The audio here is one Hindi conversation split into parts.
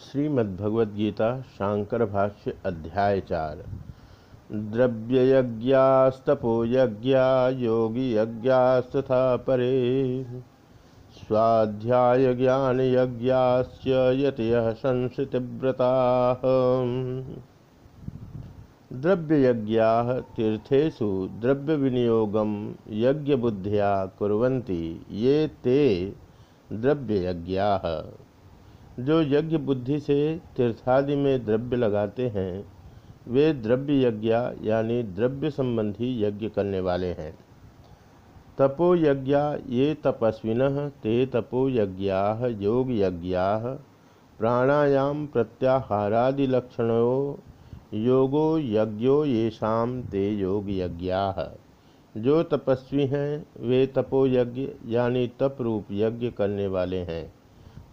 श्रीमद्भगवद्गीता शांकर भाष्य अध्याय चार। द्रव्ययज्ञास्तपो यज्ञा योगी यज्ञास्तथा परे। स्वाध्याय ज्ञान यज्ञाश्च यतयः संस्कृतिव्रता द्रव्ययज्ञा तीर्थेषु द्रव्य विनियोगम यज्ञ बुद्धिया कुर्वन्ति, ये ते द्रव्ययज्ञा। जो यज्ञ बुद्धि से तीर्थादि में द्रव्य लगाते हैं, वे द्रव्य यज्ञ यानी द्रव्य संबंधी यज्ञ करने वाले हैं। तपो यज्ञ ये तपस्विन, ते तपो यज्ञा, योग यज्ञा, प्राणायाम प्रत्याहारादिलक्षणों, योगो यज्ञो येषा ते योग यज्ञा। जो तपस्वी हैं, वे तपो यज्ञ यानी तप रूप यज्ञ करने वाले हैं।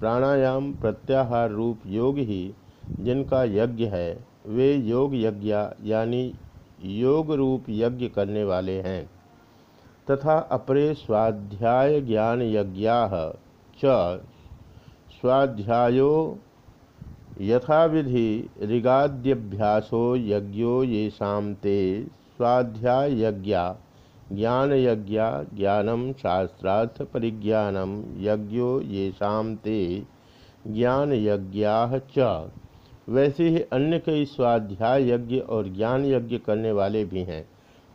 प्राणायाम प्रत्याहार रूप योग ही जिनका यज्ञ है, वे योग यज्ञ यानी योग रूप यज्ञ करने वाले हैं। तथा अपरे स्वाध्याय ज्ञान यज्ञा च स्वाध्यायो यथाविधि ऋगाद्यभ्यासो यज्ञो ये ते स्वाध्याय यज्ञा ज्ञान यज्ञ ज्ञानम शास्त्रार्थ परिज्ञानम यज्ञो ये ते ज्ञान यज्ञा च। वैसे ही अन्य कई स्वाध्याय यज्ञ और ज्ञान यज्ञ करने वाले भी हैं,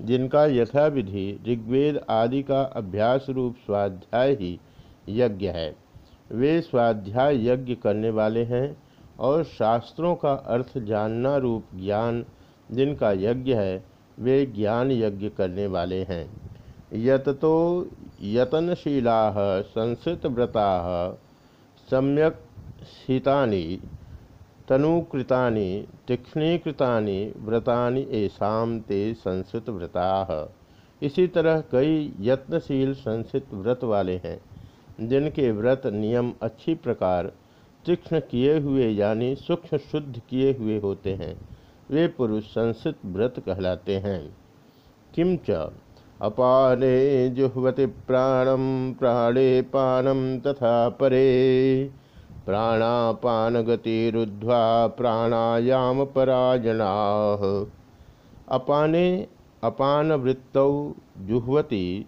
जिनका यथाविधि ऋग्वेद आदि का अभ्यास रूप स्वाध्याय ही यज्ञ है। वे स्वाध्याय यज्ञ करने वाले हैं और शास्त्रों का अर्थ जानना रूप ज्ञान जिनका यज्ञ है वे ज्ञान यज्ञ करने वाले हैं। यत तो यतनशीला संस्कृतव्रता सम्यक शीतानि तनुकृता तीक्ष्णीकृतानि व्रता ऐसाम ते संस्कृत व्रता। इसी तरह कई यत्नशील संस्कृत व्रत वाले हैं, जिनके व्रत नियम अच्छी प्रकार तीक्ष्ण किए हुए यानी सूक्ष्म शुद्ध किए हुए होते हैं। वे पुरुष संसित व्रत कहलाते हैं। किंच अपाने जुहवति प्राणम प्राणे पानम तथा परे। प्राणापान गतिरुद्ध्वा प्राणायाम परायणा। अपाने अपान वृत्तौ जुह्वति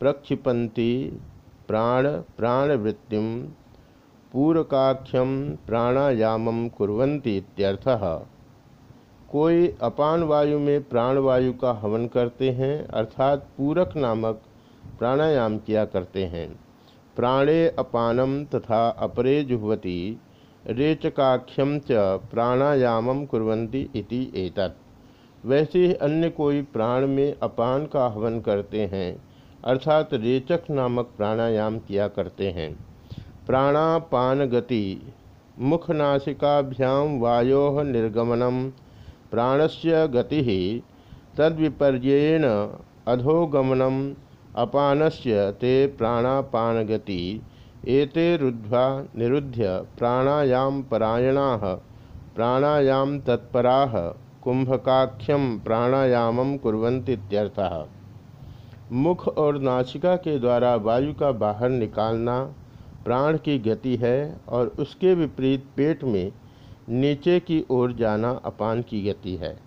प्रक्षिपन्ति प्राण प्राणवृत्तिं पूरकाख्यम प्राणायाम इत्यर्थः। कोई अपान वायु में प्राणवायु का हवन करते हैं, अर्थात पूरक नामक प्राणायाम किया करते हैं। प्राणे अपानम तथा अपरे जुहवती, रेचकाख्यम च प्राणायामम कुर्वन्ति इति एतत्। वैसे ही अन्य कोई प्राण में अपान का हवन करते हैं, अर्थात रेचक नामक प्राणायाम किया करते हैं। प्राणापान गति मुखनाशिकाभ्याम वायो निर्गमनम प्राणस्य गति तद्विपर्येण अधोगमनम अपानस्य ते प्राणापानगति एते रुद्ध्वा निरुध्य प्राणायाम परायणा, प्राणायाम तत्परा कुंभकाख्यम प्राणायामम कुर्वन्तीत्यर्थः मुख और नासिका के द्वारा वायु का बाहर निकालना प्राण की गति है और उसके विपरीत पेट में नीचे की ओर जाना अपान की गति है।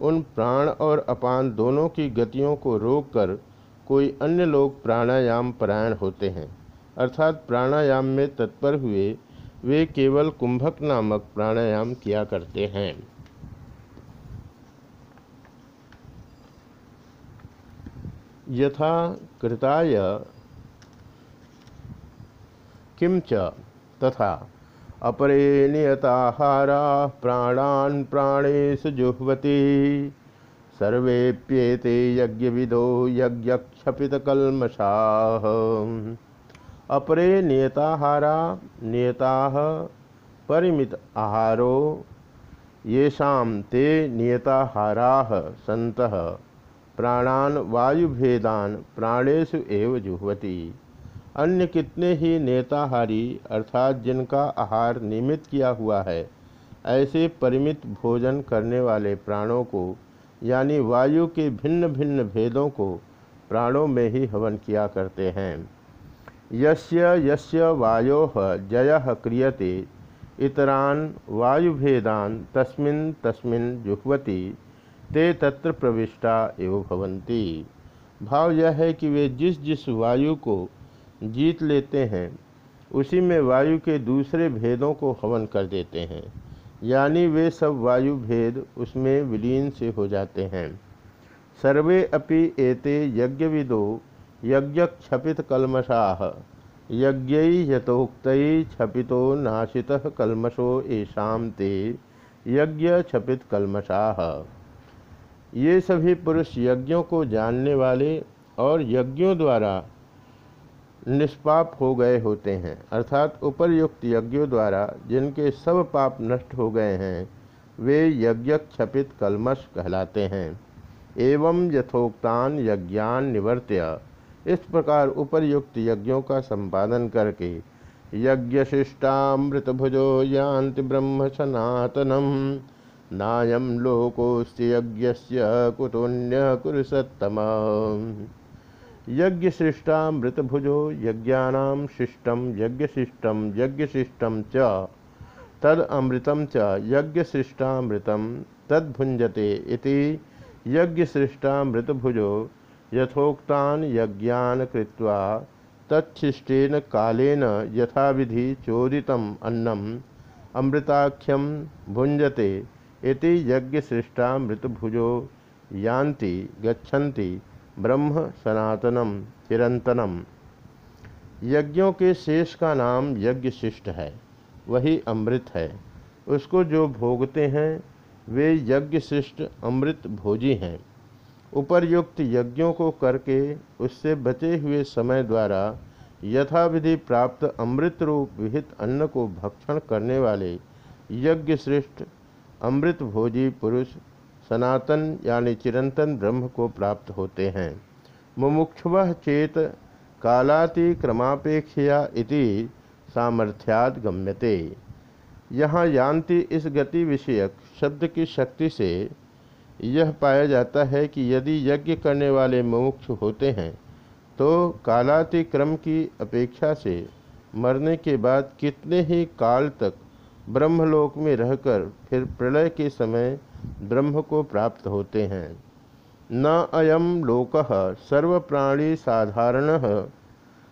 उन प्राण और अपान दोनों की गतियों को रोककर कोई अन्य लोग प्राणायाम परायण होते हैं। अर्थात प्राणायाम में तत्पर हुए वे केवल कुंभक नामक प्राणायाम किया करते हैं। यथा कृताय किंच तथा अपरे नियताहारा प्राणान् प्राणेश जुह्वती। सर्वेप्येते यज्ञविदो यज्ञक्षपितकल्मषाः। अपरे नियताहारा नियता, परिमित आहारो, येषां ते नियताहारा सन्तः। प्राणान् वायुभेदान् प्राणेषु एव जुह्वति। अन्य कितने ही नेताहारी, अर्थात जिनका आहार नियमित किया हुआ है, ऐसे परिमित भोजन करने वाले प्राणों को, यानी वायु के भिन्न भिन्न भेदों को, प्राणों में ही हवन किया करते हैं। यस्य यस्य वायो जय क्रियते, इतरान वायुभेदान तस्मिन् तस्मिन् जुह्वती, ते तत्र प्रविष्टा एवं भवंती भाव यह है कि वे जिस जिस वायु को जीत लेते हैं, उसी में वायु के दूसरे भेदों को हवन कर देते हैं। यानी वे सब वायु भेद उसमें विलीन से हो जाते हैं। सर्वे अपि एते यज्ञविदो यज्ञ क्षपित कलमशाह यज्ञ यथोक्त क्षपितो नाशितः कलमशो येषा ते यज्ञ क्षपित कलमशाह ये सभी पुरुष यज्ञों को जानने वाले और यज्ञों द्वारा निष्पाप हो गए होते हैं। अर्थात उपरयुक्त यज्ञों द्वारा जिनके सब पाप नष्ट हो गए हैं, वे यज्ञ क्षपित कलमश कहलाते हैं। एवं यथोक्तान यज्ञान निवर्त्य। इस प्रकार उपरयुक्त यज्ञों का संपादन करके यज्ञशिष्टामृत भुजो यान्ति ब्रह्म सनातनम। नायम लोकोस्त यज्ञ कुतुन्य कुरुसत्तम यज्ञशिष्टामृतभुजो यज्ञानां शिष्टम यज्ञशिष्टम यज्ञशिष्टम च। तद अमृतम च यज्ञशिष्टामृतम तद्भुंजते इति यज्ञशिष्टामृतभुजो यथोक्तान यज्ञान कृत्वा तच्छिष्टेन कालेन यथाविधि चोदितम अन्नम अमृताख्यम भुंजते इति यज्ञशिष्टामृतभुजो यान्ति गच्छन्ति ब्रह्म सनातनम चिरंतनम। यज्ञों के शेष का नाम यज्ञ शिष्ट है, वही अमृत है। उसको जो भोगते हैं, वे यज्ञ शिष्ट अमृत भोजी हैं। उपरयुक्त यज्ञों को करके उससे बचे हुए समय द्वारा यथाविधि प्राप्त अमृत रूप विहित अन्न को भक्षण करने वाले यज्ञ श्रेष्ठ अमृत भोजी पुरुष सनातन यानी चिरंतन ब्रह्म को प्राप्त होते हैं। मुमुक्षव चेत कालातिक्रमापेक्षया इति सामर्थ्याद गम्यते। यहाँ यान्ति इस गति विषयक शब्द की शक्ति से यह पाया जाता है कि यदि यज्ञ करने वाले मुमुक्ष होते हैं तो कालातिक्रम की अपेक्षा से मरने के बाद कितने ही काल तक ब्रह्मलोक में रहकर फिर प्रलय के समय ब्रह्म को प्राप्त होते हैं। न अयम लोक सर्वप्राणी साधारण।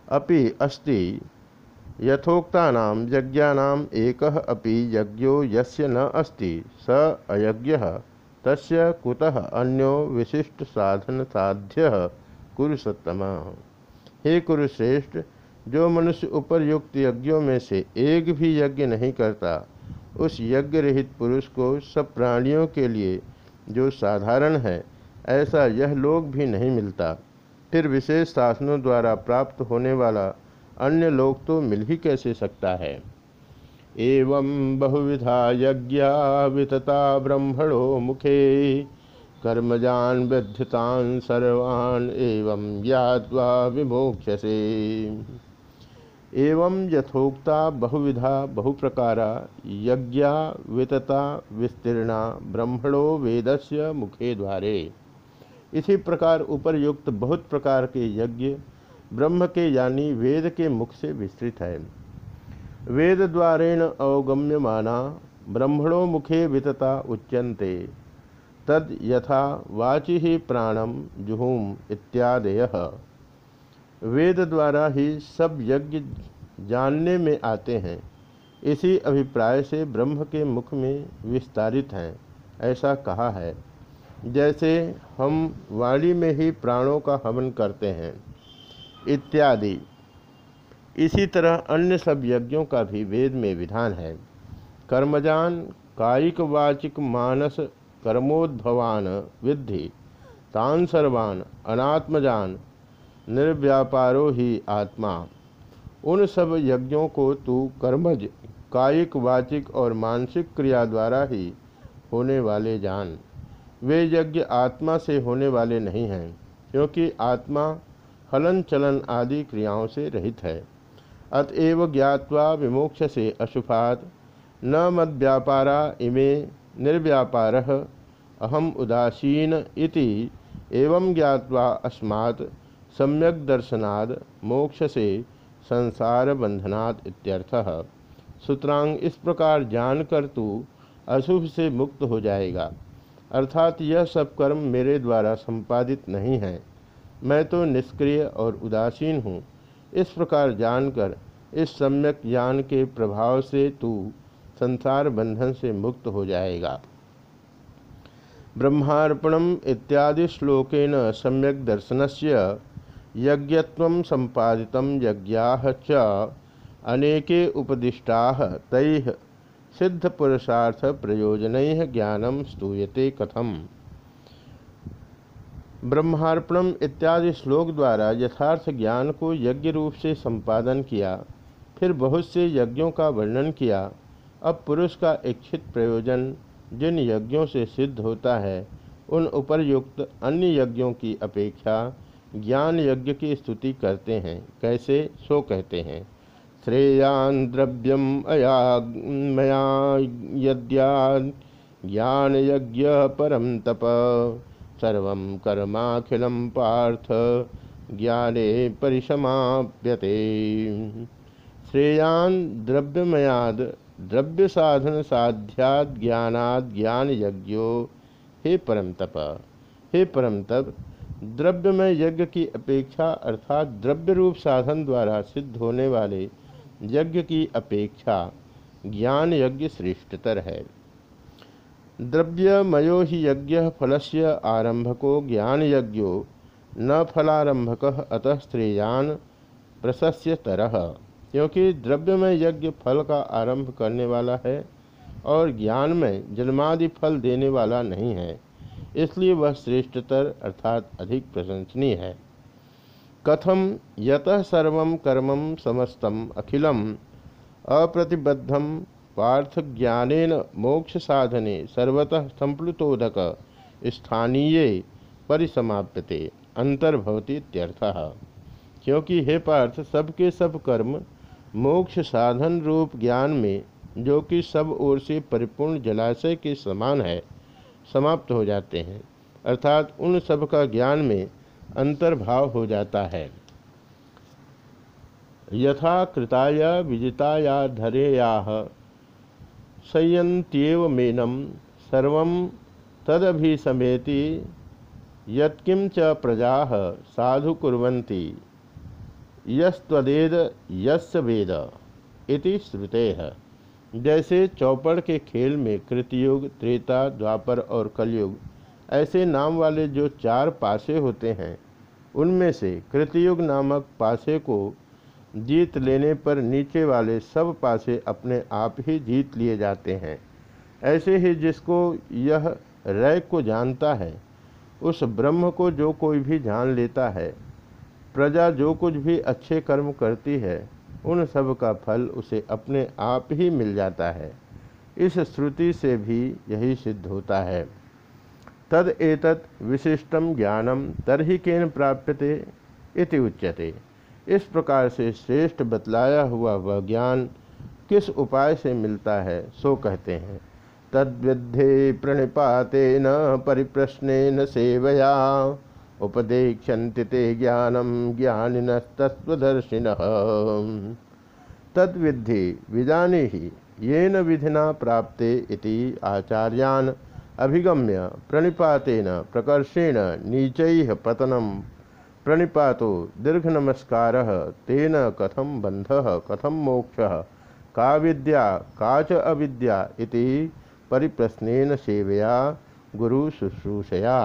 अपि अस्ति यथोक्ता यज्ञानाम एक अपि यज्ञो यस्य न अस्ति, स अयज्ञ, तस्य कुतः अन्यो विशिष्ट साधन साध्य कुरुसत्तम। हे कुरुश्रेष्ठ, जो मनुष्य उपरयुक्त यज्ञों में से एक भी यज्ञ नहीं करता उस यज्ञ रहित पुरुष को सब प्राणियों के लिए जो साधारण है, ऐसा यह लोक भी नहीं मिलता। फिर विशेष शासनों द्वारा प्राप्त होने वाला अन्य लोक तो मिल ही कैसे सकता है? एवं बहुविधा यज्ञा वितता ब्रह्मणो मुखे, कर्मजान वृद्धतान सर्वान एवं याद्वा विमोक्षसे एवं यथोक्ता बहुविधा बहुप्रकारा यज्ञा वितता विस्तीर्णा ब्रह्मणो वेदस्य मुखे द्वारे। इसी प्रकार उपरयुक्त बहुत प्रकार के यज्ञ ब्रह्म के यानी वेद के मुख से विस्तृत है। वेद द्वारेण अवगम्यमाना ब्रह्मणो मुखे वितता उच्यन्ते, तद यथा वाचि ही प्राणम जुहूम इत्यादय। वेद द्वारा ही सब यज्ञ जानने में आते हैं। इसी अभिप्राय से ब्रह्म के मुख में विस्तारित हैं, ऐसा कहा है। जैसे हम वाणी में ही प्राणों का हवन करते हैं, इत्यादि। इसी तरह अन्य सब यज्ञों का भी वेद में विधान है। कर्मजान कायिक वाचिक मानस कर्मोद्भवान विद्धि, तान सर्वान अनात्मजान, निर्व्यापारो ही आत्मा। उन सब यज्ञों को तू कर्मज, कायिक, वाचिक और मानसिक क्रिया द्वारा ही होने वाले जान। वे यज्ञ आत्मा से होने वाले नहीं हैं, क्योंकि आत्मा हलन चलन आदि क्रियाओं से रहित है। अतएव ज्ञावा विमोक्ष से अशुभात, न मद व्यापारा इमे निर्व्यापार, अहम उदासीन इति एवं ज्ञावा अस्मात् सम्यक दर्शनाद मोक्ष से संसार बंधनात् इत्यर्थः। सुतरांग इस प्रकार जानकर तू अशुभ से मुक्त हो जाएगा। अर्थात यह सब कर्म मेरे द्वारा संपादित नहीं है। मैं तो निष्क्रिय और उदासीन हूँ। इस प्रकार जानकर, इस सम्यक ज्ञान के प्रभाव से तू संसार बंधन से मुक्त हो जाएगा। ब्रह्मार्पणम इत्यादि श्लोकेन सम्यक दर्शनस्य यज्ञत्व संपादित यज्ञा अनेके उपदिष्टा तैः सिद्ध पुरुषार्थ प्रयोजन ज्ञानम स्तूयते कथम। ब्रह्मार्पणम इत्यादि श्लोक द्वारा यथार्थ ज्ञान को यज्ञ रूप से संपादन किया, फिर बहुत से यज्ञों का वर्णन किया। अब पुरुष का इच्छित प्रयोजन जिन यज्ञों से सिद्ध होता है, उन उपर्युक्त अन्य यज्ञों की अपेक्षा ज्ञान यज्ञ की स्तुति करते हैं। कैसे? सो कहते हैं। श्रेयान द्रव्यम अयामया यद्या ज्ञान यज्ञ परम तप। सर्व कर्माखिलम पार्थ ज्ञाने परिसमाप्यते। श्रेयान द्रव्यमयाद द्रव्य साधन साध्याद ज्ञानाद ज्ञान यज्ञो हे परम तप। हे परम तप। द्रव्यमय यज्ञ की अपेक्षा अर्थात द्रव्य रूप साधन द्वारा सिद्ध होने वाले यज्ञ की अपेक्षा ज्ञान यज्ञ श्रेष्ठतर है। द्रव्यमयो ही यज्ञ फलस्य आरंभको ज्ञान यज्ञो न फलारंभक अतः श्रेयान प्रशस्य तरह क्योंकि द्रव्य में यज्ञ फल का आरंभ करने वाला है और ज्ञान में जन्मादि फल देने वाला नहीं है। इसलिए वह श्रेष्ठतर अर्थात अधिक प्रशंसनीय है। कथम यत सर्व कर्म समस्तम अखिलम अप्रतिबद्धम पार्थ ज्ञानेन मोक्ष साधने सर्वतः संप्लुतोदक स्थानीय परिसमाप्यते, अंतर्भवती क्योंकि हे पार्थ, सबके सब कर्म मोक्ष साधन रूप ज्ञान में, जो कि सब ओर से परिपूर्ण जलाशय के समान है समाप्त हो जाते हैं। अर्थात उन सब का ज्ञान में अंतर्भाव हो जाता है। यथा कृताया विजिताया धरेया संयंत्यव मेनम सर्व तदभिसमेति यत्किं च प्रजा साधु कुर्वन्ति। यस्वेद यस्य वेद इति श्रुते। है जैसे चौपड़ के खेल में कृतयुग, त्रेता, द्वापर और कलयुग, ऐसे नाम वाले जो चार पासे होते हैं, उनमें से कृतयुग नामक पासे को जीत लेने पर नीचे वाले सब पासे अपने आप ही जीत लिए जाते हैं। ऐसे ही जिसको यह रय को जानता है, उस ब्रह्म को जो कोई भी जान लेता है, प्रजा जो कुछ भी अच्छे कर्म करती है उन सब का फल उसे अपने आप ही मिल जाता है। इस श्रुति से भी यही सिद्ध होता है। तद एतत् विशिष्टम ज्ञानम तरही केन प्राप्यते इति उच्यते। इस प्रकार से श्रेष्ठ बतलाया हुआ वह ज्ञान किस उपाय से मिलता है, सो कहते हैं। तद्विद्धे प्रणिपातेन परिप्रश्न सेवया। उपदेक्षन्ति ते ज्ञानम ज्ञानिनस्तत्वदर्शिन तद्विद्धि विजानी ही येन विधिना प्राप्ते इति आचार्यान अभिगम्य प्रणिपातेन प्रकर्षेण नीचैः पतनं प्रणिपातो दीर्घ नमस्कार तेन कथम बंध कथम मोक्ष, का विद्या, का च अविद्या इति परिप्रश्नेन सेवया गुरु शुश्रूषया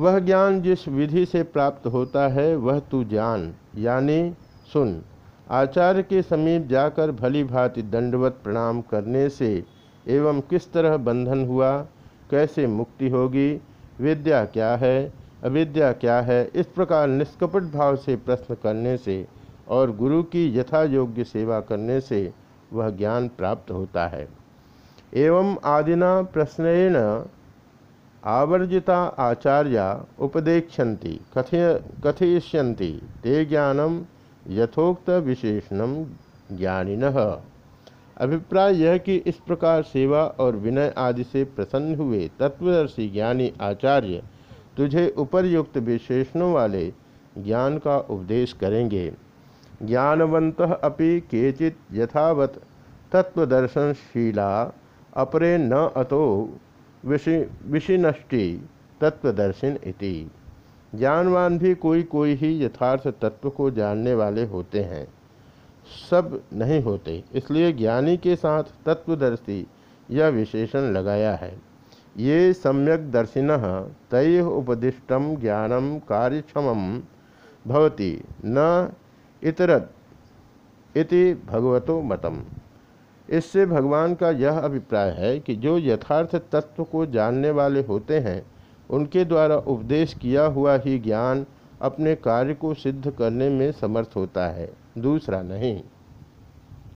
वह ज्ञान जिस विधि से प्राप्त होता है, वह तू जान, यानी सुन। आचार्य के समीप जाकर भली भांति दंडवत प्रणाम करने से एवं किस तरह बंधन हुआ, कैसे मुक्ति होगी, विद्या क्या है, अविद्या क्या है, इस प्रकार निष्कपट भाव से प्रश्न करने से और गुरु की यथा योग्य सेवा करने से वह ज्ञान प्राप्त होता है। एवं आदिना प्रश्न आवर्जिता आचार्या उपदेक्षन्ति, कथय ते ज्ञानम यथोक्त विशेषणम ज्ञानिन। अभिप्राय यह कि इस प्रकार सेवा और विनय आदि से प्रसन्न हुए तत्वदर्शी ज्ञानी आचार्य तुझे उपर्युक्त विशेषणों वाले ज्ञान का उपदेश करेंगे। ज्ञानवंत अपि केचित यथावत तत्वदर्शनशीला, अपरे न अतो विषि, विषिनष्टि तत्वदर्शिन इति। ज्ञानवान भी कोई कोई ही यथार्थ तत्व को जानने वाले होते हैं। सब नहीं होते, इसलिए ज्ञानी के साथ तत्वदर्शी यह विशेषण लगाया है। ये सम्यक दर्शिन तय उपदिष्ट ज्ञानम कार्यक्षम भवति न इतरत इति भगवतो मतम। इससे भगवान का यह अभिप्राय है कि जो यथार्थ तत्व को जानने वाले होते हैं, उनके द्वारा उपदेश किया हुआ ही ज्ञान अपने कार्य को सिद्ध करने में समर्थ होता है। दूसरा नहीं।